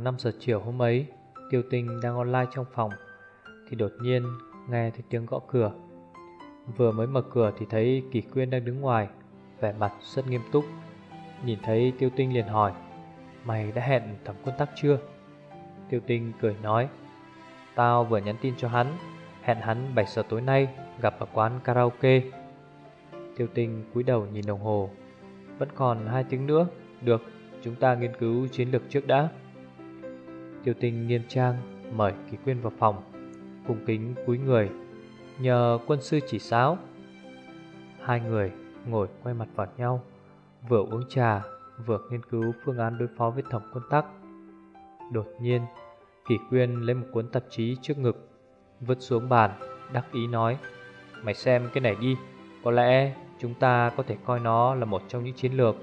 Khoảng 5 giờ chiều hôm ấy Tiêu tinh đang online trong phòng Thì đột nhiên nghe thấy tiếng gõ cửa. Vừa mới mở cửa thì thấy Kỳ Quyên đang đứng ngoài Vẻ mặt rất nghiêm túc. Nhìn thấy Tiêu tinh liền hỏi Mày đã hẹn thẩm quân tắc chưa? Tiêu tinh cười nói Tao vừa nhắn tin cho hắn Hẹn hắn 7 giờ tối nay Gặp ở quán karaoke. Tiêu tinh cúi đầu nhìn đồng hồ Vẫn còn hai tiếng nữa Được, chúng ta nghiên cứu chiến lược trước đã. Tiêu tinh nghiêm trang, mời Kỳ Quyên vào phòng, Cung kính cúi người, Nhờ quân sư chỉ sáo Hai người ngồi quay mặt vào nhau, Vừa uống trà, Vừa nghiên cứu phương án đối phó với thẩm quân tắc. Đột nhiên Kỳ Quyên lấy một cuốn tạp chí trước ngực, Vứt xuống bàn, Đắc ý nói, Mày xem cái này đi, Có lẽ chúng ta có thể coi nó là một trong những chiến lược.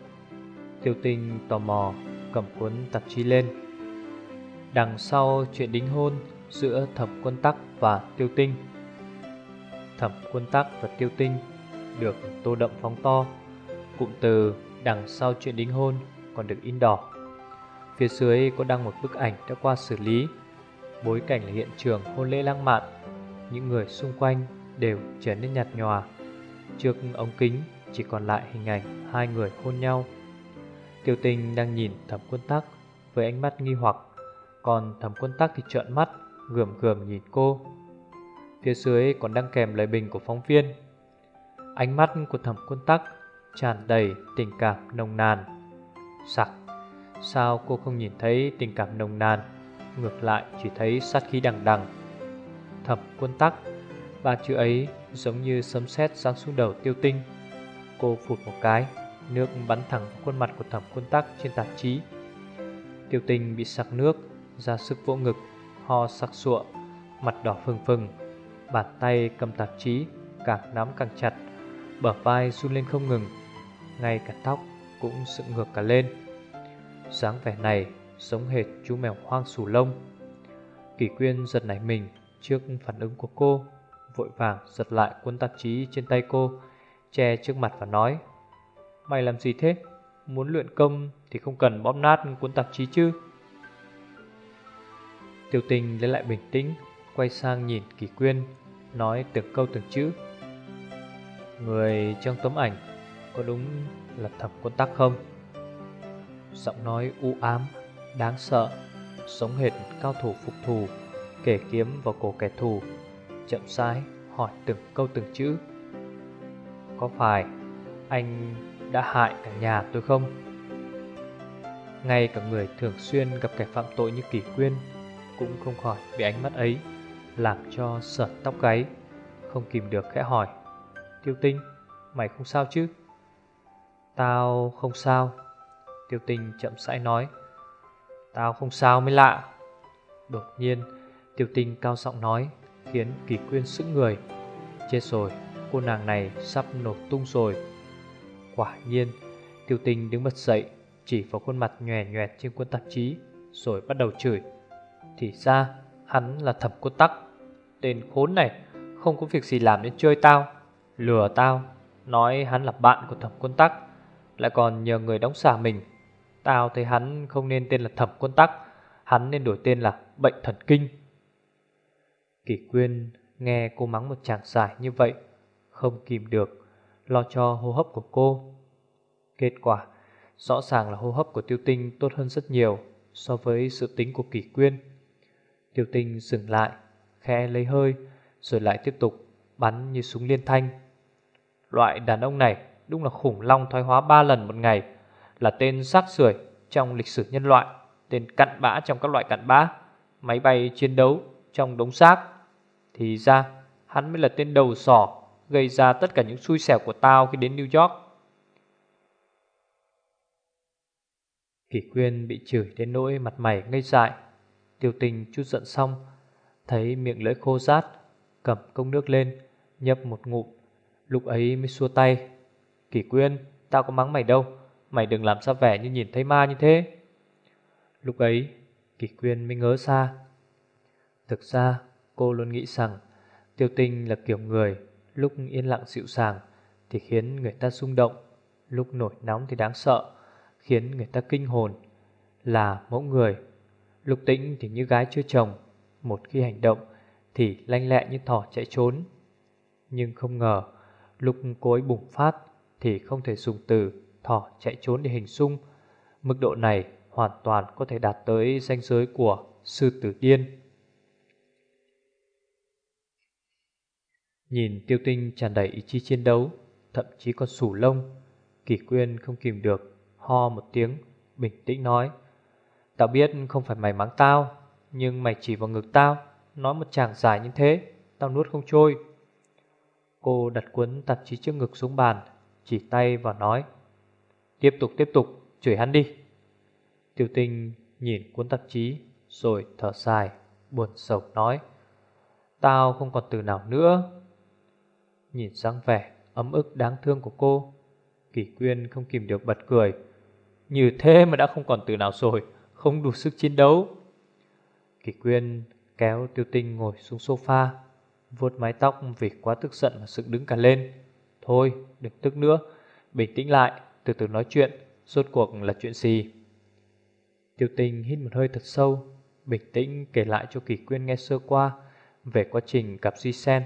Tiêu tinh tò mò Cầm cuốn tạp chí lên. Đằng sau chuyện đính hôn giữa thẩm quân tắc và tiêu tinh. Thẩm quân tắc và tiêu tinh được tô đậm phóng to, Cụm từ đằng sau chuyện đính hôn còn được in đỏ. Phía dưới có đăng một bức ảnh đã qua xử lý, Bối cảnh là hiện trường hôn lễ lãng mạn, Những người xung quanh đều trở nên nhạt nhòa. Trước ống kính chỉ còn lại hình ảnh hai người hôn nhau. Tiêu tinh đang nhìn thẩm quân tắc với ánh mắt nghi hoặc còn thẩm quân tắc thì trợn mắt, Gườm gườm nhìn cô. Phía dưới còn đăng kèm lời bình của phóng viên. Ánh mắt của thẩm quân tắc tràn đầy tình cảm nồng nàn. Sặc, Sao cô không nhìn thấy tình cảm nồng nàn? Ngược lại chỉ thấy sát khí đằng đằng. Thẩm quân tắc, Ba chữ ấy giống như sấm sét giáng xuống đầu tiêu tinh. Cô phụt một cái, Nước bắn thẳng vào khuôn mặt của thẩm quân tắc trên tạp chí. Tiêu tinh bị sặc nước ra sức vỗ ngực, ho sặc sụa, mặt đỏ phừng phừng, bàn tay cầm tạp chí càng nắm càng chặt, bờ vai run lên không ngừng, ngay cả tóc cũng dựng ngược cả lên. dáng vẻ này giống hệt chú mèo hoang sù lông. Kỳ Quyên giật nảy mình trước phản ứng của cô, vội vàng giật lại cuốn tạp chí trên tay cô, che trước mặt và nói: "Mày làm gì thế? Muốn luyện công thì không cần bóp nát cuốn tạp chí chứ?" Tiêu tình lấy lại bình tĩnh, Quay sang nhìn Kỳ Quyên, Nói từng câu từng chữ. Người trong tấm ảnh Có đúng là thẩm quân tắc không? Giọng nói u ám, Đáng sợ, Sống hệt cao thủ phục thù Kể kiếm vào cổ kẻ thù, Chậm rãi hỏi từng câu từng chữ. Có phải Anh đã hại cả nhà tôi không? Ngay cả người thường xuyên gặp kẻ phạm tội như Kỳ Quyên cũng không khỏi bị ánh mắt ấy làm cho sợt tóc gáy, không kìm được khẽ hỏi. Tiêu tinh, mày không sao chứ? Tao không sao. Tiêu tinh chậm rãi nói. Tao không sao mới lạ. Đột nhiên, tiêu tinh cao giọng nói, khiến kỳ quyên sững người. Chết rồi, cô nàng này sắp nổ tung rồi. Quả nhiên, tiêu tinh đứng bật dậy, chỉ vào khuôn mặt nhòe nhòe trên cuốn tạp chí, rồi bắt đầu chửi. Thì ra hắn là thẩm cô tắc. Tên khốn này Không có việc gì làm đến chơi tao, Lừa tao, Nói hắn là bạn của thẩm quân tắc, Lại còn nhờ người đóng xả mình. Tao thấy hắn không nên tên là thẩm quân tắc, Hắn nên đổi tên là bệnh thần kinh. Kỷ quyên nghe cô mắng một chàng dài như vậy, Không kìm được, Lo cho hô hấp của cô. Kết quả, Rõ ràng là hô hấp của tiêu tinh tốt hơn rất nhiều So với sự tính của kỷ quyên. Tiêu tinh dừng lại, Khẽ lấy hơi, Rồi lại tiếp tục bắn như súng liên thanh. Loại đàn ông này Đúng là khủng long thoái hóa ba lần một ngày, Là tên xác sưởi Trong lịch sử nhân loại, Tên cặn bã trong các loại cặn bã, Máy bay chiến đấu trong đống xác. Thì ra, hắn mới là tên đầu sỏ Gây ra tất cả những xui xẻo của tao khi đến New York. Kỷ quyên bị chửi đến nỗi mặt mày ngây dại. Tiêu tình chút giận xong, Thấy miệng lưỡi khô rát, Cầm công nước lên, Nhấp một ngụm, Lúc ấy mới xua tay. Kỷ quyên, tao có mắng mày đâu, Mày đừng làm ra vẻ như nhìn thấy ma như thế. Lúc ấy, Kỷ quyên mới ngớ xa Thực ra, cô luôn nghĩ rằng Tiêu tinh là kiểu người Lúc yên lặng dịu sàng Thì khiến người ta rung động, Lúc nổi nóng thì đáng sợ, Khiến người ta kinh hồn. Là mẫu người Lúc tĩnh thì như gái chưa chồng, Một khi hành động Thì lanh lẹ như thỏ chạy trốn. Nhưng không ngờ, Lúc cô ấy bùng phát Thì không thể dùng từ thỏ chạy trốn để hình dung. Mức độ này hoàn toàn có thể đạt tới danh giới của sư tử điên. Nhìn tiêu tinh tràn đầy ý chí chiến đấu, Thậm chí còn sủ lông Kỷ quyên không kìm được, Ho một tiếng, Bình tĩnh nói Tao biết không phải mày mắng tao, Nhưng mày chỉ vào ngực tao, Nói một chàng dài như thế, Tao nuốt không trôi. Cô đặt cuốn tạp chí trước ngực xuống bàn, Chỉ tay và nói, Tiếp tục tiếp tục, Chửi hắn đi. Tiểu tinh nhìn cuốn tạp chí Rồi thở dài, Buồn sầu nói, Tao không còn từ nào nữa. Nhìn dáng vẻ ấm ức đáng thương của cô Kỷ quyên không kìm được bật cười, Như thế mà đã không còn từ nào rồi. Không đủ sức chiến đấu. Kỳ quyên kéo tiêu tinh ngồi xuống sofa, vuốt mái tóc vì quá tức giận mà sự đứng cả lên. Thôi, đừng tức nữa, Bình tĩnh lại, từ từ nói chuyện, Rốt cuộc là chuyện gì? Tiêu tinh hít một hơi thật sâu, Bình tĩnh kể lại cho Kỳ quyên nghe sơ qua Về quá trình gặp Duy Sen.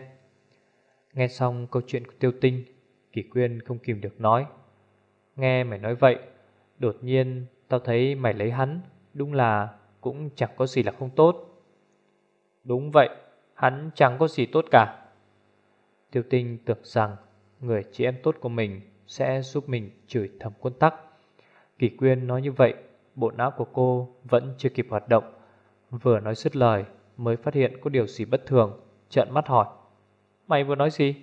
Nghe xong câu chuyện của tiêu tinh, Kỳ quyên không kìm được nói, Nghe mày nói vậy, Đột nhiên tao thấy mày lấy hắn Đúng là cũng chẳng có gì là không tốt. Đúng vậy, Hắn chẳng có gì tốt cả. Tiêu tinh tưởng rằng Người chị em tốt của mình Sẽ giúp mình chửi thầm quân tắc. Kỳ quyên nói như vậy, Bộ não của cô vẫn chưa kịp hoạt động. Vừa nói dứt lời, Mới phát hiện có điều gì bất thường, Trợn mắt hỏi. Mày vừa nói gì?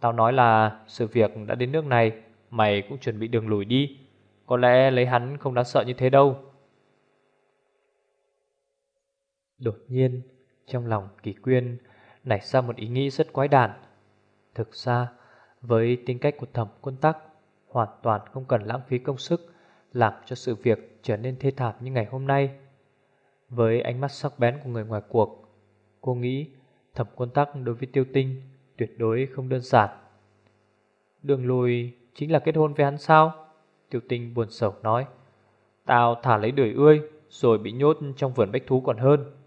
Tao nói là sự việc đã đến nước này, Mày cũng chuẩn bị đường lùi đi. Có lẽ lấy hắn không đáng sợ như thế đâu. Đột nhiên, Trong lòng kỳ quyên Nảy ra một ý nghĩ rất quái đản. Thực ra, Với tính cách của thẩm quân tắc, Hoàn toàn không cần lãng phí công sức Làm cho sự việc trở nên thê thảm như ngày hôm nay. Với ánh mắt sắc bén của người ngoài cuộc, Cô nghĩ Thẩm quân tắc đối với tiêu tinh Tuyệt đối không đơn giản. Đường lùi chính là kết hôn với hắn sao? Tiêu tinh buồn sầu nói. Tao thả lấy đuổi ươi, Rồi bị nhốt trong vườn bách thú còn hơn.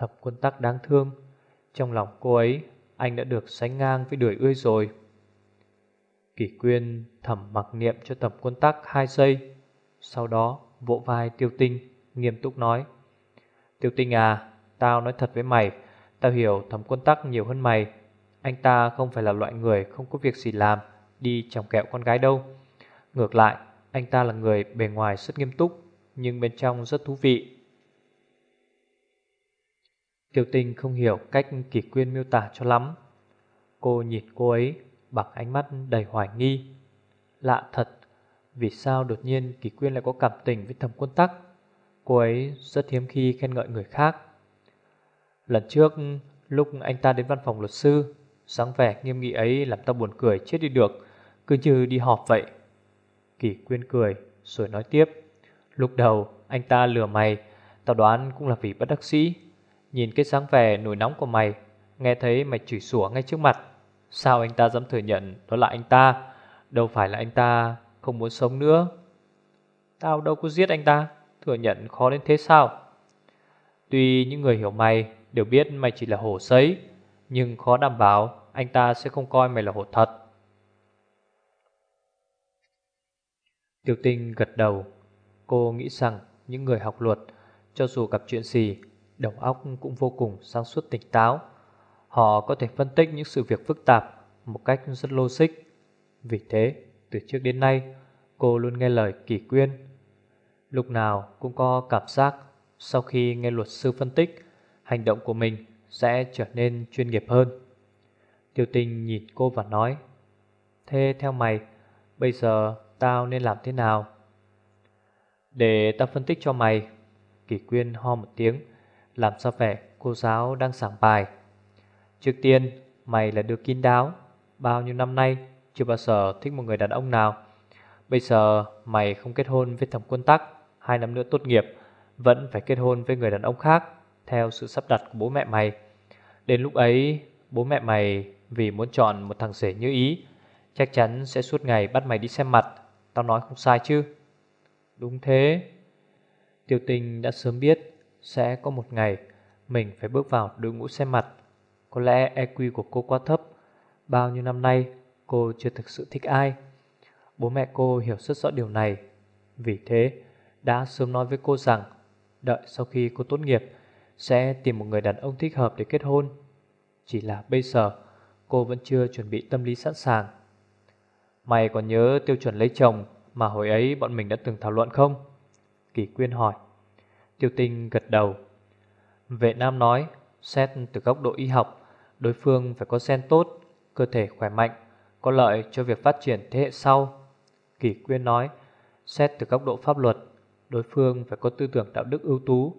Thẩm quân tắc đáng thương. Trong lòng cô ấy, Anh đã được sánh ngang với đuổi ươi rồi. Kỷ quyên thẩm mặc niệm cho thẩm quân tắc hai giây, Sau đó vỗ vai tiêu tinh, Nghiêm túc nói, Tiêu tinh à Tao nói thật với mày, Tao hiểu thẩm quân tắc nhiều hơn mày. Anh ta không phải là loại người không có việc gì làm, Đi chồng kẹo con gái đâu. Ngược lại, Anh ta là người bề ngoài rất nghiêm túc, Nhưng bên trong rất thú vị. Kiều Tinh không hiểu cách kỷ quyên miêu tả cho lắm. Cô nhìn cô ấy bằng ánh mắt đầy hoài nghi. Lạ thật, Vì sao đột nhiên kỷ quyên lại có cảm tình với thẩm quân tắc? Cô ấy rất hiếm khi khen ngợi người khác. Lần trước, lúc anh ta đến văn phòng luật sư sáng vẻ nghiêm nghị ấy làm tao buồn cười chết đi được, Cứ như đi họp vậy. Kỳ quyên cười, rồi nói tiếp. Lúc đầu, anh ta lừa mày, Tao đoán cũng là vì bất đắc sĩ Nhìn cái sáng vẻ nổi nóng của mày, Nghe thấy mày chửi sủa ngay trước mặt. Sao anh ta dám thừa nhận đó là anh ta? Đâu phải là anh ta không muốn sống nữa. Tao đâu có giết anh ta, Thừa nhận khó đến thế sao? Tuy những người hiểu mày đều biết mày chỉ là hổ sấy, Nhưng khó đảm bảo anh ta sẽ không coi mày là hổ thật. Tiêu tinh gật đầu. Cô nghĩ rằng những người học luật, Cho dù gặp chuyện gì Đầu óc cũng vô cùng sáng suốt tỉnh táo. Họ có thể phân tích những sự việc phức tạp Một cách rất logic. Vì thế, từ trước đến nay, Cô luôn nghe lời kỳ quyên. Lúc nào cũng có cảm giác Sau khi nghe luật sư phân tích, hành động của mình sẽ trở nên chuyên nghiệp hơn. Tiêu tinh nhìn cô và nói, Thế theo mày, Bây giờ tao nên làm thế nào? Để tao phân tích cho mày, Kỷ quyên ho một tiếng. Làm sao vẻ cô giáo đang giảng bài? Trước tiên, Mày là đứa kín đáo. Bao nhiêu năm nay, Chưa bao giờ thích một người đàn ông nào. Bây giờ mày không kết hôn với thẩm quân tắc, Hai năm nữa tốt nghiệp, Vẫn phải kết hôn với người đàn ông khác, Theo sự sắp đặt của bố mẹ mày. Đến lúc ấy, Bố mẹ mày vì muốn chọn một thằng rể như ý, Chắc chắn sẽ suốt ngày bắt mày đi xem mặt. Tao nói không sai chứ? Đúng thế. Tiêu tình đã sớm biết sẽ có một ngày Mình phải bước vào đội ngũ xem mặt. Có lẽ EQ của cô quá thấp. Bao nhiêu năm nay, Cô chưa thực sự thích ai? Bố mẹ cô hiểu rất rõ điều này. Vì thế, đã sớm nói với cô rằng Đợi sau khi cô tốt nghiệp, Sẽ tìm một người đàn ông thích hợp để kết hôn. Chỉ là bây giờ, Cô vẫn chưa chuẩn bị tâm lý sẵn sàng. Mày còn nhớ tiêu chuẩn lấy chồng Mà hồi ấy bọn mình đã từng thảo luận không? Kỳ quyên hỏi. Tiêu tinh gật đầu. Vệ Nam nói, Xét từ góc độ y học, Đối phương phải có gen tốt, Cơ thể khỏe mạnh, Có lợi cho việc phát triển thế hệ sau. Kỳ quyên nói, Xét từ góc độ pháp luật, Đối phương phải có tư tưởng đạo đức ưu tú,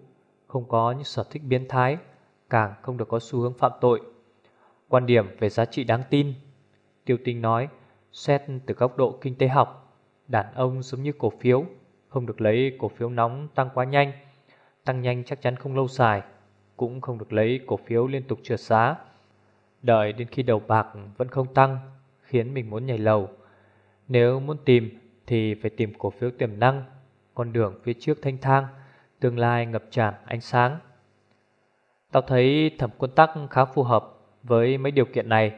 Không có những sở thích biến thái, Càng không được có xu hướng phạm tội. Quan điểm về giá trị đáng tin. Tiêu tinh nói, Xét từ góc độ kinh tế học, Đàn ông giống như cổ phiếu, Không được lấy cổ phiếu nóng tăng quá nhanh Tăng nhanh chắc chắn không lâu dài, Cũng không được lấy cổ phiếu liên tục trượt giá. Đợi đến khi đầu bạc vẫn không tăng, Khiến mình muốn nhảy lầu. Nếu muốn tìm Thì phải tìm cổ phiếu tiềm năng, Con đường phía trước thanh thang, Tương lai ngập tràn ánh sáng. Tao thấy thẩm quân tắc khá phù hợp Với mấy điều kiện này.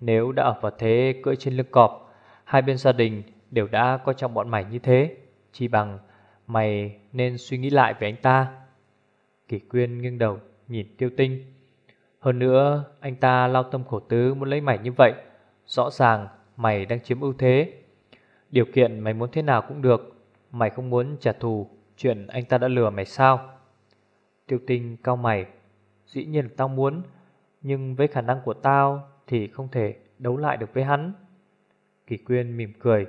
Nếu đã ở vào thế cưỡi trên lưng cọp, Hai bên gia đình đều đã coi trọng bọn mày như thế Chỉ bằng mày nên suy nghĩ lại về anh ta. Kỷ quyên nghiêng đầu nhìn tiêu tinh. Hơn nữa, anh ta lao tâm khổ tứ muốn lấy mày như vậy. Rõ ràng mày đang chiếm ưu thế. Điều kiện mày muốn thế nào cũng được. Mày không muốn trả thù Chuyện anh ta đã lừa mày sao? Tiêu tinh cao mày. Dĩ nhiên là tao muốn, Nhưng với khả năng của tao Thì không thể đấu lại được với hắn. Kỳ quyên mỉm cười.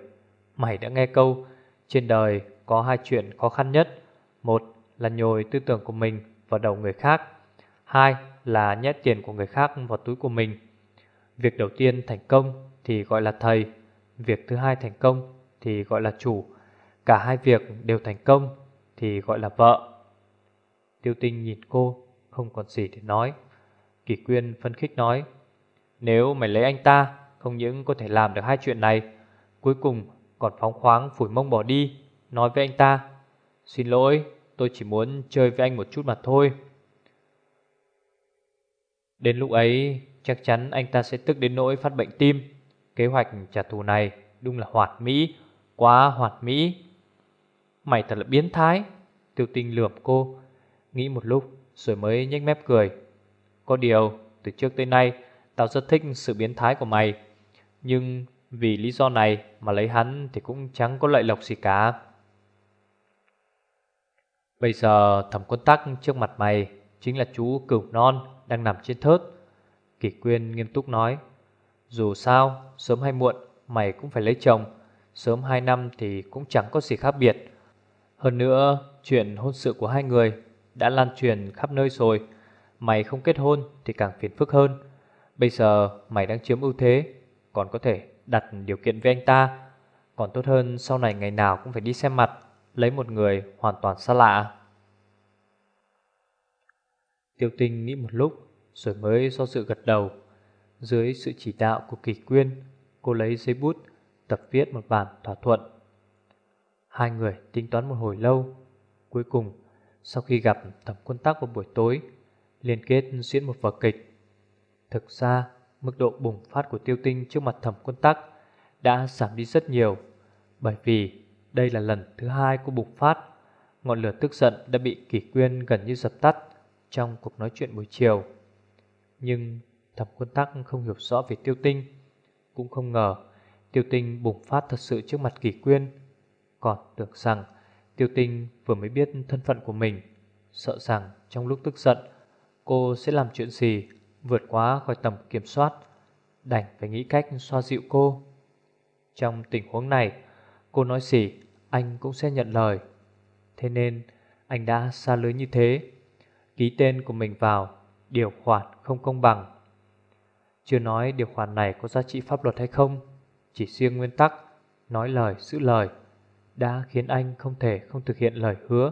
Mày đã nghe câu, Trên đời có hai chuyện khó khăn nhất. Một là nhồi tư tưởng của mình vào đầu người khác. Hai là nhét tiền của người khác vào túi của mình. Việc đầu tiên thành công thì gọi là thầy. Việc thứ hai thành công thì gọi là chủ. Cả hai việc đều thành công thì gọi là vợ. Tiêu tinh nhìn cô, không còn gì để nói. Kỳ quyên phân khích nói, Nếu mày lấy anh ta, Không những có thể làm được hai chuyện này, Cuối cùng còn phóng khoáng phủi mông bỏ đi Nói với anh ta, Xin lỗi, tôi chỉ muốn chơi với anh một chút mà thôi. Đến lúc ấy, chắc chắn anh ta sẽ tức đến nỗi phát bệnh tim. Kế hoạch trả thù này đúng là hoạt mỹ, Quá hoạt mỹ. Mày thật là biến thái, Tiêu tinh lườm cô. Nghĩ một lúc, rồi mới nhếch mép cười. Có điều, từ trước tới nay, Tao rất thích sự biến thái của mày. Nhưng vì lý do này Mà lấy hắn thì cũng chẳng có lợi lộc gì cả. Bây giờ thẩm quân tắc trước mặt mày Chính là chú cửu non Đang nằm trên thớt. Kỷ quyên nghiêm túc nói, Dù sao, sớm hay muộn, Mày cũng phải lấy chồng. Sớm 2 năm thì cũng chẳng có gì khác biệt. Hơn nữa, Chuyện hôn sự của hai người Đã lan truyền khắp nơi rồi. Mày không kết hôn thì càng phiền phức hơn. Bây giờ mày đang chiếm ưu thế, Còn có thể đặt điều kiện với anh ta. Còn tốt hơn sau này ngày nào cũng phải đi xem mặt. Lấy một người hoàn toàn xa lạ. Tiêu tinh nghĩ một lúc, Rồi mới do sự gật đầu. Dưới sự chỉ đạo của kỳ quyên, Cô lấy giấy bút, Tập viết một bản thỏa thuận. Hai người tính toán một hồi lâu. Cuối cùng, Sau khi gặp thẩm quân Tắc vào buổi tối, Liên kết diễn một vở kịch. Thực ra, Mức độ bùng phát của tiêu tinh trước mặt thẩm quân tắc Đã giảm đi rất nhiều, Bởi vì đây là lần thứ hai của bùng phát. Ngọn lửa tức giận đã bị kỷ quyên gần như dập tắt Trong cuộc nói chuyện buổi chiều. Nhưng thẩm quân tắc không hiểu rõ về tiêu tinh. Cũng không ngờ Tiêu tinh bùng phát thật sự trước mặt kỷ quyên Còn tưởng rằng Tiêu tinh vừa mới biết thân phận của mình, Sợ rằng trong lúc tức giận, Cô sẽ làm chuyện gì Vượt quá khỏi tầm kiểm soát, Đành phải nghĩ cách xoa dịu cô. Trong tình huống này Cô nói gì, anh cũng sẽ nhận lời. Thế nên, anh đã xa lưới như thế. Ký tên của mình vào, Điều khoản không công bằng. Chưa nói điều khoản này có giá trị pháp luật hay không, Chỉ riêng nguyên tắc, Nói lời, giữ lời, Đã khiến anh không thể không thực hiện lời hứa.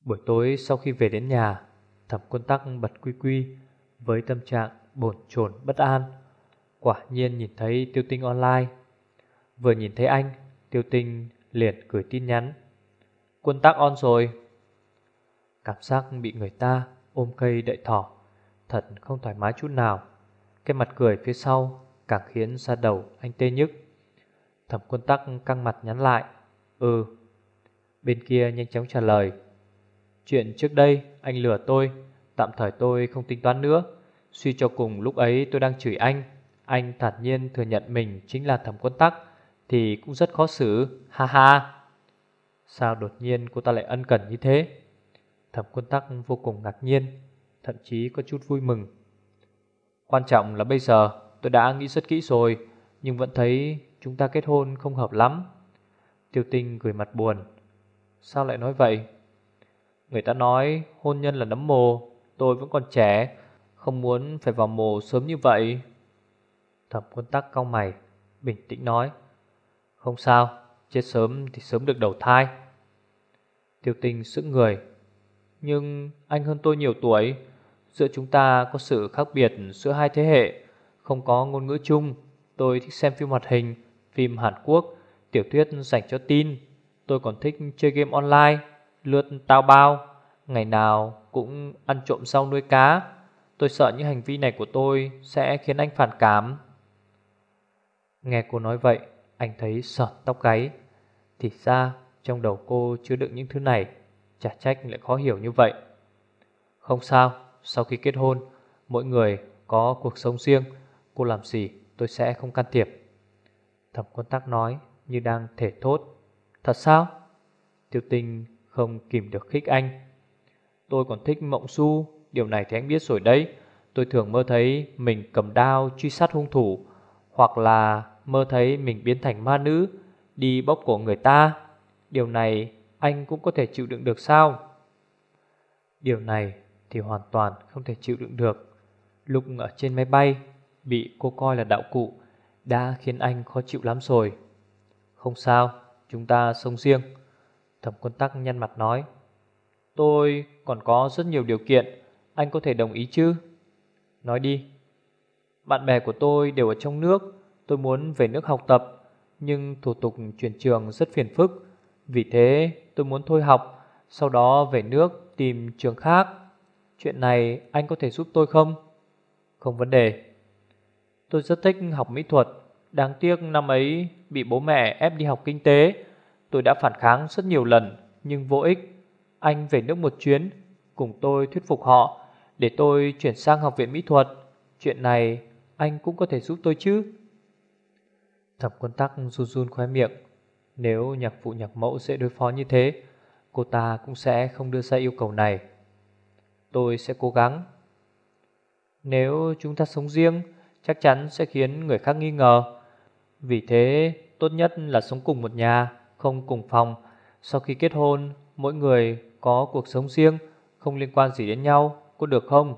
Buổi tối sau khi về đến nhà, Thẩm quân tắc bật quy quy Với tâm trạng bồn chồn bất an. Quả nhiên nhìn thấy tiêu tinh online. Vừa nhìn thấy anh, Tiêu tinh liền gửi tin nhắn. Quân tắc on rồi. Cảm giác bị người ta ôm cây đợi thỏ, Thật không thoải mái chút nào. Cái mặt cười phía sau Càng khiến ra đầu anh tê nhức. Thẩm quân tắc căng mặt nhắn lại. Ừ. Bên kia nhanh chóng trả lời. Chuyện trước đây anh lừa tôi, Tạm thời tôi không tính toán nữa. Suy cho cùng lúc ấy tôi đang chửi anh. Anh thản nhiên thừa nhận mình chính là thẩm quân tắc, Thì cũng rất khó xử. Ha ha. Sao đột nhiên cô ta lại ân cần như thế? Thẩm quân tắc vô cùng ngạc nhiên, Thậm chí có chút vui mừng. Quan trọng là bây giờ, tôi đã nghĩ rất kỹ rồi, Nhưng vẫn thấy chúng ta kết hôn không hợp lắm. Tiêu tinh gửi mặt buồn. Sao lại nói vậy? Người ta nói hôn nhân là nấm mồ, Tôi vẫn còn trẻ không muốn phải vào mồ sớm như vậy. Thẩm quân tắc cau mày, Bình tĩnh nói, Không sao, Chết sớm thì sớm được đầu thai. Tiêu tinh sững người, Nhưng anh hơn tôi nhiều tuổi, Giữa chúng ta có sự khác biệt giữa hai thế hệ, Không có ngôn ngữ chung. Tôi thích xem phim hoạt hình, Phim Hàn Quốc, Tiểu thuyết dành cho tin Tôi còn thích chơi game online, Lướt tao bao Ngày nào cũng ăn trộm rau nuôi cá. Tôi sợ những hành vi này của tôi Sẽ khiến anh phản cảm. Nghe cô nói vậy, Anh thấy sợt tóc gáy. Thì ra, trong đầu cô chứa đựng những thứ này, Chả trách lại khó hiểu như vậy. Không sao, Sau khi kết hôn, Mỗi người có cuộc sống riêng. Cô làm gì, tôi sẽ không can thiệp. Thẩm quân tắc nói Như đang thể thốt. Thật sao? Tiêu tình không kìm được khích anh. Tôi còn thích mộng su Điều này thì anh biết rồi đấy. Tôi thường mơ thấy mình cầm đao truy sát hung thủ, Hoặc là mơ thấy mình biến thành ma nữ, Đi bóc cổ người ta. Điều này anh cũng có thể chịu đựng được sao? Điều này thì hoàn toàn không thể chịu đựng được. Lúc ở trên máy bay, Bị cô coi là đạo cụ, Đã khiến anh khó chịu lắm rồi. Không sao, Chúng ta sống riêng. Thẩm quân tắc nhăn mặt nói. Tôi còn có rất nhiều điều kiện anh có thể đồng ý chứ? Nói đi. Bạn bè của tôi đều ở trong nước. Tôi muốn về nước học tập. Nhưng thủ tục chuyển trường rất phiền phức. Vì thế, tôi muốn thôi học. Sau đó về nước tìm trường khác. Chuyện này anh có thể giúp tôi không? Không vấn đề. Tôi rất thích học mỹ thuật. Đáng tiếc năm ấy bị bố mẹ ép đi học kinh tế. Tôi đã phản kháng rất nhiều lần, Nhưng vô ích. Anh về nước một chuyến, Cùng tôi thuyết phục họ. Để tôi chuyển sang học viện mỹ thuật. Chuyện này anh cũng có thể giúp tôi chứ? Thẩm quân tắc run run khóe miệng. Nếu nhạc phụ nhạc mẫu sẽ đối phó như thế, Cô ta cũng sẽ không đưa ra yêu cầu này. Tôi sẽ cố gắng. Nếu chúng ta sống riêng, Chắc chắn sẽ khiến người khác nghi ngờ. Vì thế, tốt nhất là sống cùng một nhà, Không cùng phòng. Sau khi kết hôn, Mỗi người có cuộc sống riêng, Không liên quan gì đến nhau. Có được không?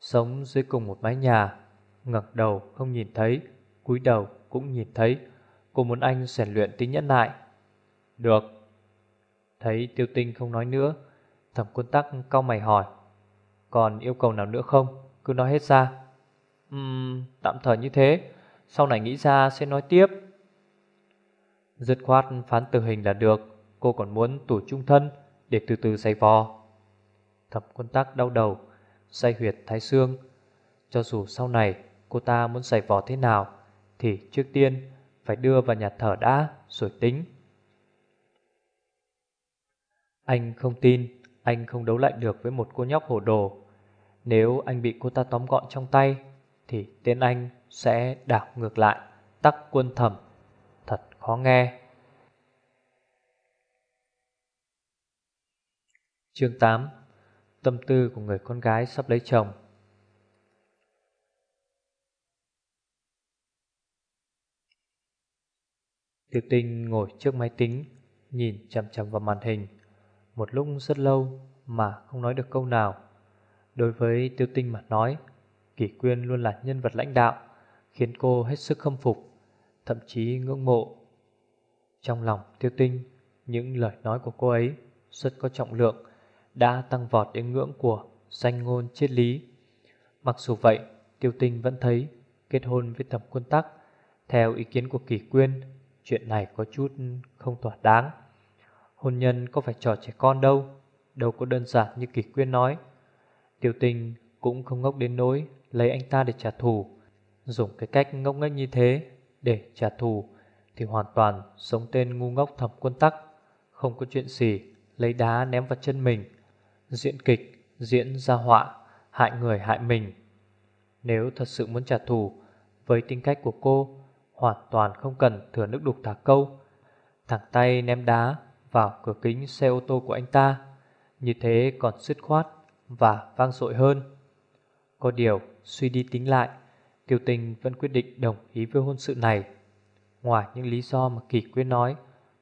Sống dưới cùng một mái nhà, ngẩng đầu không nhìn thấy, cúi đầu cũng nhìn thấy, Cô muốn anh rèn luyện tính nhẫn nại. Được. Thấy tiêu tinh không nói nữa, Thẩm quân tắc cau mày hỏi. Còn yêu cầu nào nữa không? Cứ nói hết ra. Ừm, tạm thời như thế, Sau này nghĩ ra sẽ nói tiếp. Dứt khoát phán tử hình là được, Cô còn muốn tù trung thân Để từ từ giày vò thập quân tắc đau đầu, Say huyệt thái xương. Cho dù sau này cô ta muốn giày vò thế nào, Thì trước tiên Phải đưa vào nhà thờ đã Rồi tính. Anh không tin, Anh không đấu lại được với một cô nhóc hồ đồ. Nếu anh bị cô ta tóm gọn trong tay, Thì tên anh sẽ đảo ngược lại, Tắc quân thẩm Thật khó nghe. Chương 8 tâm tư của người con gái sắp lấy chồng. Tiêu tinh ngồi trước máy tính, nhìn chằm chằm vào màn hình. Một lúc rất lâu mà không nói được câu nào. Đối với tiêu tinh mà nói, Kỷ Quyên luôn là nhân vật lãnh đạo, khiến cô hết sức khâm phục, thậm chí ngưỡng mộ. Trong lòng tiêu tinh, những lời nói của cô ấy rất có trọng lượng, đã tăng vọt đến ngưỡng của danh ngôn triết lý. Mặc dù vậy, tiêu tinh vẫn thấy kết hôn với thẩm quân tắc, theo ý kiến của Kỷ Quyên, chuyện này có chút không thỏa đáng. Hôn nhân có phải trò trẻ con đâu, đâu có đơn giản như Kỷ Quyên nói. Tiêu tinh cũng không ngốc đến nỗi lấy anh ta để trả thù. Dùng cái cách ngốc nghếch như thế để trả thù thì hoàn toàn sống tên ngu ngốc thẩm quân tắc. Không có chuyện gì lấy đá ném vào chân mình. Diễn kịch, diễn ra họa, hại người hại mình. Nếu thật sự muốn trả thù, với tính cách của cô, hoàn toàn không cần thừa nước đục thả câu. Thẳng tay ném đá vào cửa kính xe ô tô của anh ta. Như thế còn dứt khoát và vang dội hơn. Có điều, suy đi tính lại, kiều Tình vẫn quyết định đồng ý với hôn sự này. Ngoài những lý do mà Kỳ Quyên nói,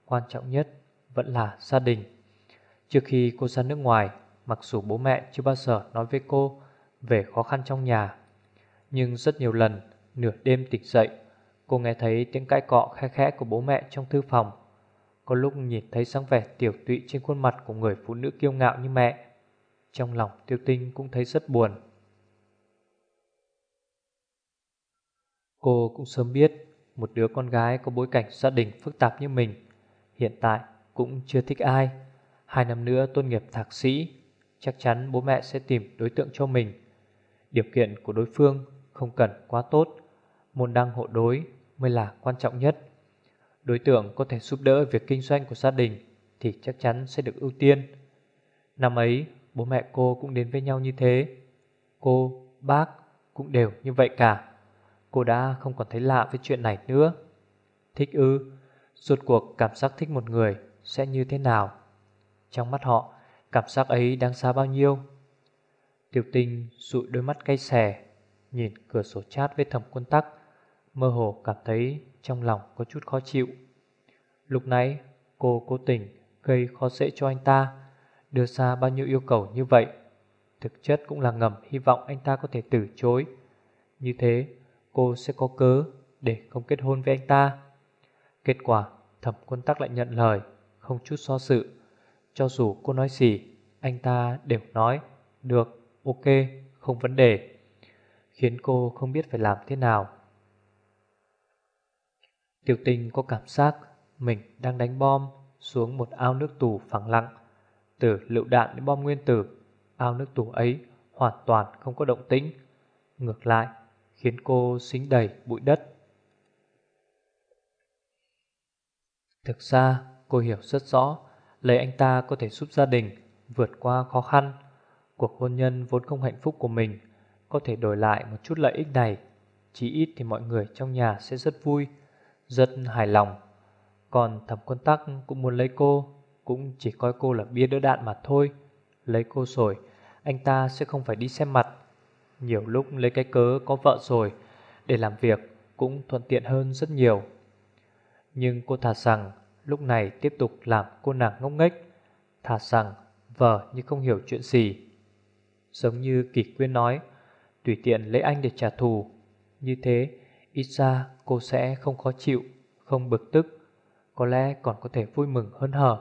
quan trọng nhất vẫn là gia đình. Trước khi cô ra nước ngoài, mặc dù bố mẹ chưa bao giờ nói với cô về khó khăn trong nhà, nhưng rất nhiều lần, nửa đêm tỉnh dậy, cô nghe thấy tiếng cãi cọ khe khẽ của bố mẹ trong thư phòng. Có lúc nhìn thấy sáng vẻ tiểu tụy trên khuôn mặt của người phụ nữ kiêu ngạo như mẹ, trong lòng tiêu tinh cũng thấy rất buồn. Cô cũng sớm biết một đứa con gái có bối cảnh gia đình phức tạp như mình hiện tại cũng chưa thích ai. Hai năm nữa tốt nghiệp thạc sĩ, chắc chắn bố mẹ sẽ tìm đối tượng cho mình. Điều kiện của đối phương không cần quá tốt, môn đăng hộ đối mới là quan trọng nhất. Đối tượng có thể giúp đỡ việc kinh doanh của gia đình thì chắc chắn sẽ được ưu tiên. Năm ấy, bố mẹ cô cũng đến với nhau như thế. Cô, bác cũng đều như vậy cả. Cô đã không còn thấy lạ với chuyện này nữa Thích ư Rốt cuộc cảm giác thích một người Sẽ như thế nào Trong mắt họ Cảm giác ấy đáng xa bao nhiêu Tiểu tinh dụi đôi mắt cay xè Nhìn cửa sổ chat với thẩm quân tắc Mơ hồ cảm thấy Trong lòng có chút khó chịu Lúc nãy cô cố tình Gây khó dễ cho anh ta Đưa ra bao nhiêu yêu cầu như vậy Thực chất cũng là ngầm hy vọng anh ta có thể từ chối Như thế cô sẽ có cớ để không kết hôn với anh ta. Kết quả, thẩm quân tắc lại nhận lời, không chút so sự. Cho dù cô nói gì, anh ta đều nói, được, ok, không vấn đề. Khiến cô không biết phải làm thế nào. Tiểu tình có cảm giác mình đang đánh bom xuống một ao nước tù phẳng lặng. Từ lựu đạn đến bom nguyên tử, ao nước tù ấy hoàn toàn không có động tĩnh. Ngược lại, khiến cô xính đầy bụi đất. Thực ra, cô hiểu rất rõ, lấy anh ta có thể giúp gia đình vượt qua khó khăn. Cuộc hôn nhân vốn không hạnh phúc của mình có thể đổi lại một chút lợi ích này. Chỉ ít thì mọi người trong nhà sẽ rất vui, rất hài lòng. Còn thẩm quân tắc cũng muốn lấy cô, cũng chỉ coi cô là bia đỡ đạn mà thôi. Lấy cô rồi, anh ta sẽ không phải đi xem mặt nhiều lúc lấy cái cớ có vợ rồi Để làm việc cũng thuận tiện hơn rất nhiều Nhưng cô thà rằng Lúc này tiếp tục làm cô nàng ngốc nghếch Thà rằng vờ như không hiểu chuyện gì. Giống như Kỷ Quyên nói Tùy tiện lấy anh để trả thù. Như thế ít ra cô sẽ không khó chịu Không bực tức. Có lẽ còn có thể vui mừng hơn hở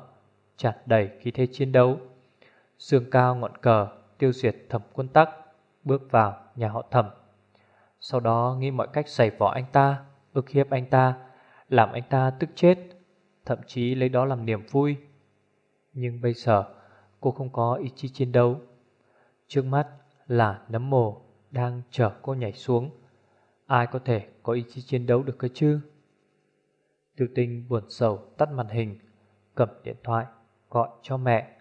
Chặt đầy khí thế chiến đấu. Dương cao ngọn cờ Tiêu diệt thẩm quân tắc bước vào nhà họ thẩm. Sau đó nghĩ mọi cách giày vỏ anh ta, ức hiếp anh ta, làm anh ta tức chết, thậm chí lấy đó làm niềm vui. Nhưng bây giờ cô không có ý chí chiến đấu. Trước mắt là nấm mồ đang chở cô nhảy xuống. Ai có thể có ý chí chiến đấu được cơ chứ? Tiêu tinh buồn sầu tắt màn hình, cầm điện thoại, gọi cho mẹ.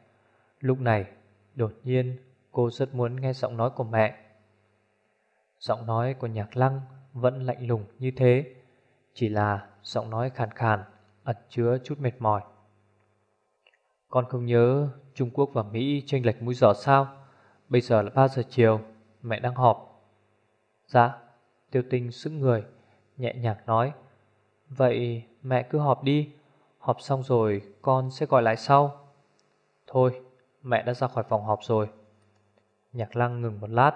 Lúc này, đột nhiên Cô rất muốn nghe giọng nói của mẹ Giọng nói của nhạc lăng Vẫn lạnh lùng như thế Chỉ là giọng nói khàn khàn Ẩn chứa chút mệt mỏi. Con không nhớ Trung Quốc và Mỹ chênh lệch mũi giờ sao? Bây giờ là 3 giờ chiều, Mẹ đang họp. Dạ Tiêu tinh sững người, Nhẹ nhàng nói. Vậy mẹ cứ họp đi, Họp xong rồi con sẽ gọi lại sau. Thôi, mẹ đã ra khỏi phòng họp rồi. Nhạc lăng ngừng một lát.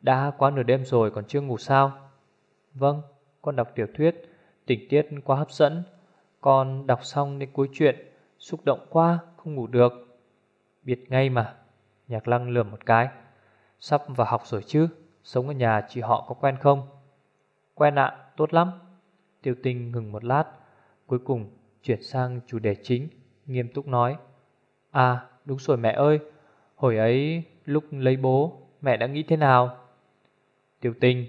Đã quá nửa đêm rồi còn chưa ngủ sao? Vâng Con đọc tiểu thuyết, Tình tiết quá hấp dẫn. Con đọc xong đến cuối chuyện, Xúc động quá, không ngủ được. Biết ngay mà, Nhạc lăng lườm một cái. Sắp vào học rồi chứ, Sống ở nhà chị họ có quen không? Quen ạ, tốt lắm. Tiêu tinh ngừng một lát, Cuối cùng chuyển sang chủ đề chính, Nghiêm túc nói. À đúng rồi mẹ ơi, Hồi ấy lúc lấy bố, Mẹ đã nghĩ thế nào? Tiêu tinh,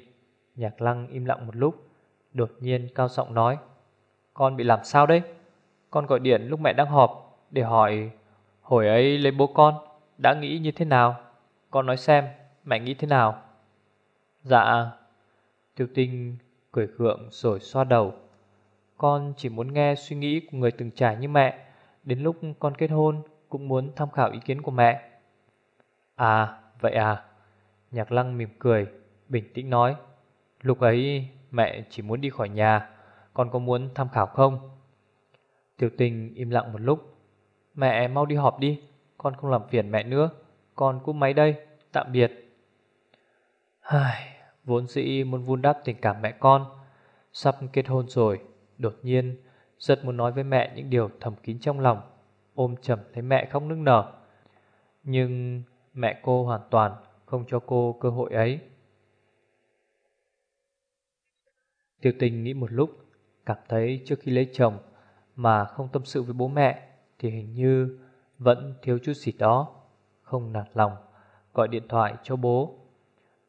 Nhạc lăng im lặng một lúc, Đột nhiên cao giọng nói. Con bị làm sao đấy? Con gọi điện lúc mẹ đang họp Để hỏi, Hồi ấy lấy bố con Đã nghĩ như thế nào? Con nói xem, mẹ nghĩ thế nào? Dạ. Tiêu tinh cười gượng rồi xoa đầu. Con chỉ muốn nghe suy nghĩ của người từng trải như mẹ, Đến lúc con kết hôn Cũng muốn tham khảo ý kiến của mẹ. À vậy à? Nhạc lăng mỉm cười, Bình tĩnh nói. Lúc ấy mẹ chỉ muốn đi khỏi nhà. Con có muốn tham khảo không? Tiểu tình im lặng một lúc. Mẹ mau đi họp đi. Con không làm phiền mẹ nữa. Con cúp máy đây Tạm biệt. Ai, Vốn dĩ muốn vun đắp tình cảm mẹ con. Sắp kết hôn rồi Đột nhiên Rất muốn nói với mẹ những điều thầm kín trong lòng. Ôm chầm thấy mẹ khóc nức nở. Nhưng mẹ cô hoàn toàn không cho cô cơ hội ấy. Tiểu tình nghĩ một lúc Cảm thấy trước khi lấy chồng Mà không tâm sự với bố mẹ Thì hình như vẫn thiếu chút gì đó, Không nạt lòng, Gọi điện thoại cho bố.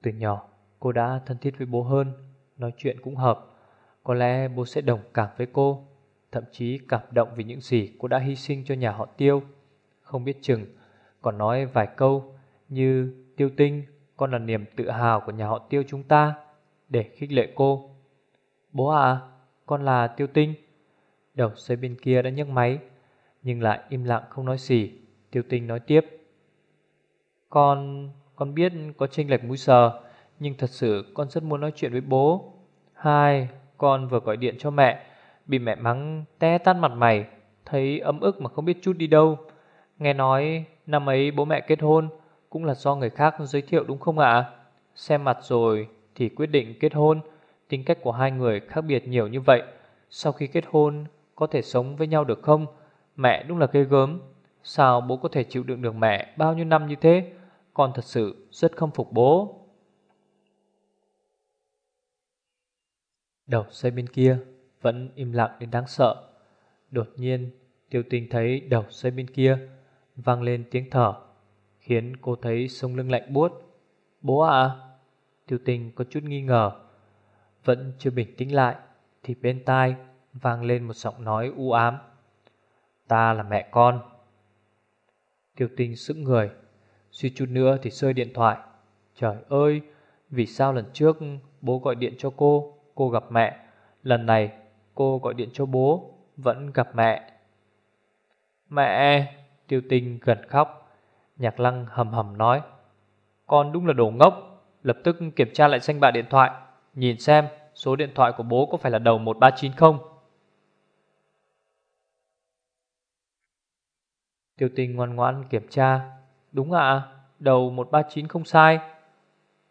Từ nhỏ, cô đã thân thiết với bố hơn, Nói chuyện cũng hợp. Có lẽ bố sẽ đồng cảm với cô, Thậm chí cảm động vì những gì cô đã hy sinh cho nhà họ tiêu. Không biết chừng, Còn nói vài câu Như tiêu tinh, Con là niềm tự hào của nhà họ tiêu chúng ta Để khích lệ cô. Bố à con là tiêu tinh. Đầu dây bên kia đã nhấc máy, Nhưng lại im lặng không nói gì. Tiêu tinh nói tiếp. Con Con biết có chênh lệch mũi sờ, Nhưng thật sự con rất muốn nói chuyện với bố. Hai, Con vừa gọi điện cho mẹ, Bị mẹ mắng, té tát mặt mày, Thấy ấm ức mà không biết chút đi đâu. Nghe nói năm ấy bố mẹ kết hôn, Cũng là do người khác giới thiệu đúng không ạ? Xem mặt rồi Thì quyết định kết hôn. Tính cách của hai người khác biệt nhiều như vậy, Sau khi kết hôn Có thể sống với nhau được không? Mẹ đúng là ghê gớm. Sao bố có thể chịu đựng được mẹ bao nhiêu năm như thế? Con thật sự rất không phục bố. Đầu dây bên kia Vẫn im lặng đến đáng sợ. Đột nhiên, tiêu tình thấy đầu dây bên kia Vang lên tiếng thở, Khiến cô thấy sông lưng lạnh buốt. Bố à Tiêu tình có chút nghi ngờ. Vẫn chưa bình tĩnh lại, Thì bên tai vang lên một giọng nói u ám. Ta là mẹ con. Tiêu tinh sững người, Suy chút nữa thì rơi điện thoại. Trời ơi, Vì sao lần trước bố gọi điện cho cô Cô gặp mẹ? Lần này cô gọi điện cho bố, Vẫn gặp mẹ. Mẹ Tiêu tinh gần khóc. Nhạc lăng hầm hầm nói, Con đúng là đồ ngốc, Lập tức kiểm tra lại danh bạ điện thoại. Nhìn xem, số điện thoại của bố có phải là đầu 139 không? Tiêu tinh ngoan ngoãn kiểm tra. Đúng ạ, Đầu 139 không sai.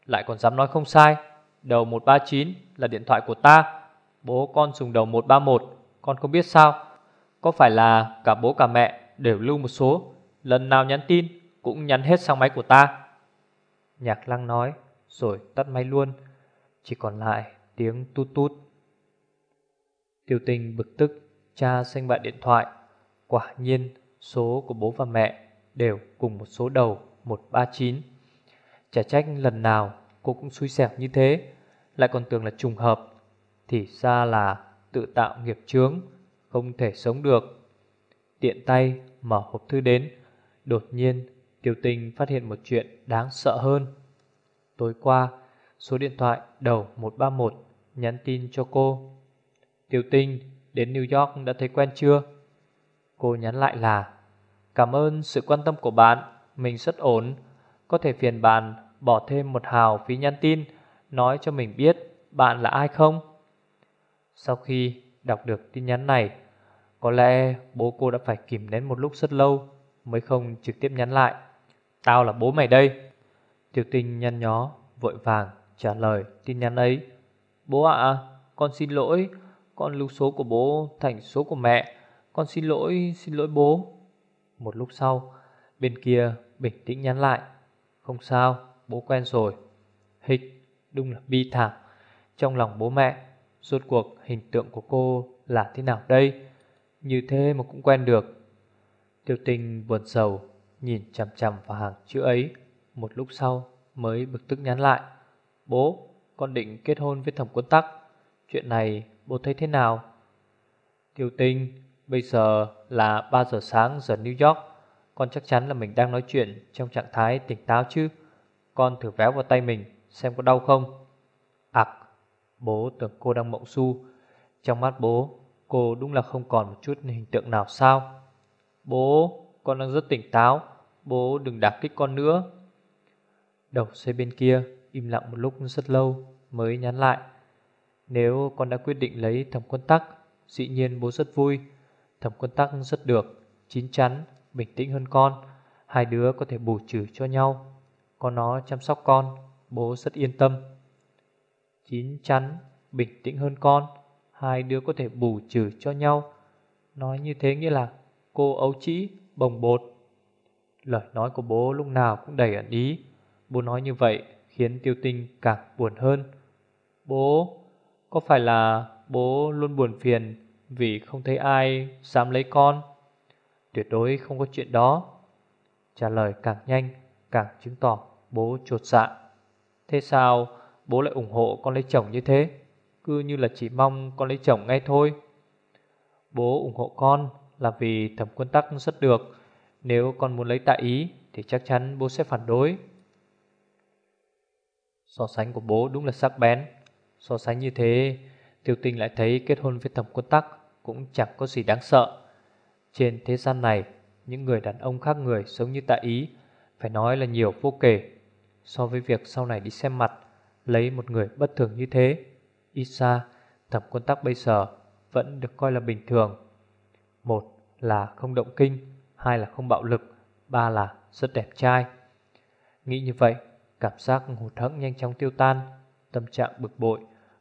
Lại còn dám nói không sai, Đầu 139 là điện thoại của ta. Bố con dùng đầu 131 Con không biết sao. Có phải là cả bố cả mẹ đều lưu một số, Lần nào nhắn tin Cũng nhắn hết sang máy của ta? Nhạc lăng nói, Rồi tắt máy luôn. Chỉ còn lại tiếng tút tút. Tiêu tình bực tức Cha xanh bạn điện thoại. Quả nhiên, số của bố và mẹ Đều cùng một số đầu 139 Chả trách lần nào cô cũng xui xẻo như thế. Lại còn tưởng là trùng hợp, Thì ra là tự tạo nghiệp chướng, Không thể sống được. Tiện tay mở hộp thư đến, Đột nhiên Tiêu tình phát hiện một chuyện đáng sợ hơn. Tối qua Số điện thoại đầu 131 Nhắn tin cho cô. Tiểu tinh đến New York đã thấy quen chưa? Cô nhắn lại là, Cảm ơn sự quan tâm của bạn, Mình rất ổn. Có thể phiền bạn bỏ thêm một hào phí nhắn tin, Nói cho mình biết bạn là ai không? Sau khi đọc được tin nhắn này, Có lẽ bố cô đã phải kìm nén một lúc rất lâu Mới không trực tiếp nhắn lại. Tao là bố mày đây. Tiểu tinh nhăn nhó, Vội vàng trả lời, tin nhắn ấy. Bố ạ, con xin lỗi, Con lưu số của bố thành số của mẹ. Con xin lỗi xin lỗi bố. Một lúc sau, Bên kia bình tĩnh nhắn lại. Không sao, bố quen rồi. Hịch, đúng là bi thảm. Trong lòng bố mẹ, Rốt cuộc hình tượng của cô là thế nào đây? Như thế mà cũng quen được. Tiêu tinh buồn sầu, Nhìn chằm chằm vào hàng chữ ấy. Một lúc sau, mới bực tức nhắn lại. Bố, con định kết hôn với thẩm quân tắc. Chuyện này, bố thấy thế nào? Tiêu tinh, Bây giờ là 3 giờ sáng giờ New York. Con chắc chắn là mình đang nói chuyện Trong trạng thái tỉnh táo chứ. Con thử véo vào tay mình, Xem có đau không. Ảc Bố tưởng cô đang mộng su. Trong mắt bố, Cô đúng là không còn một chút hình tượng nào sao? Bố, Con đang rất tỉnh táo. Bố đừng đả kích con nữa. Đầu xe bên kia im lặng một lúc rất lâu Mới nhắn lại. Nếu con đã quyết định lấy thẩm quân tắc Dĩ nhiên bố rất vui. Thẩm quân tắc rất được Chín chắn, bình tĩnh hơn con. Hai đứa có thể bù trừ cho nhau. Con nó chăm sóc con Bố rất yên tâm. Chín chắn, bình tĩnh hơn con. Hai đứa có thể bù trừ cho nhau. Nói như thế nghĩa là Cô ấu trĩ, bồng bột. Lời nói của bố lúc nào cũng đầy ẩn ý. Bố nói như vậy khiến tiêu tinh càng buồn hơn. Bố, có phải là bố luôn buồn phiền vì không thấy ai dám lấy con? Tuyệt đối không có chuyện đó. Trả lời càng nhanh càng chứng tỏ bố trột dạ. Thế sao bố lại ủng hộ con lấy chồng như thế? Cứ như là chỉ mong con lấy chồng ngay thôi. Bố ủng hộ con là vì thẩm quân tắc rất được. Nếu con muốn lấy tại ý thì chắc chắn bố sẽ phản đối. So sánh của bố đúng là sắc bén. So sánh như thế, Tiêu tinh lại thấy kết hôn với thẩm quân tắc Cũng chẳng có gì đáng sợ. Trên thế gian này, Những người đàn ông khác người sống như tại ý, Phải nói là nhiều vô kể. So với việc sau này đi xem mặt, Lấy một người bất thường như thế, Ít xa thẩm quân tắc bây giờ Vẫn được coi là bình thường. Một là không động kinh, Hai là không bạo lực, Ba là rất đẹp trai. Nghĩ như vậy Cảm giác hụt hẫng nhanh chóng tiêu tan, Tâm trạng bực bội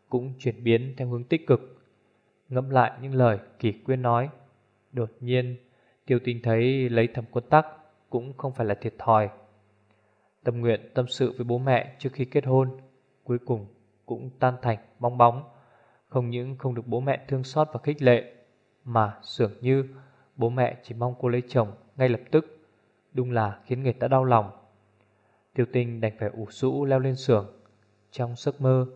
Cũng chuyển biến theo hướng tích cực. Ngẫm lại những lời kỳ quyên nói, Đột nhiên, Tiêu tinh thấy lấy thầm quân tắc Cũng không phải là thiệt thòi. Tâm nguyện tâm sự với bố mẹ trước khi kết hôn, Cuối cùng cũng tan thành bong bóng. Không những không được bố mẹ thương xót và khích lệ, Mà dường như bố mẹ chỉ mong cô lấy chồng ngay lập tức, Đúng là khiến người ta đau lòng. Tiêu tinh đành phải ủ rũ leo lên giường Trong giấc mơ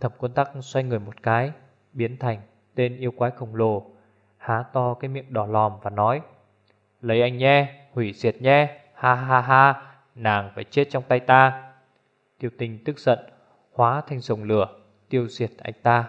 Thẩm quân tắc xoay người một cái Biến thành tên yêu quái khổng lồ Há to cái miệng đỏ lòm và nói Lấy anh nhé, hủy diệt nhé Ha ha ha, nàng phải chết trong tay ta. Tiêu tinh tức giận Hóa thành rồng lửa Tiêu diệt anh ta.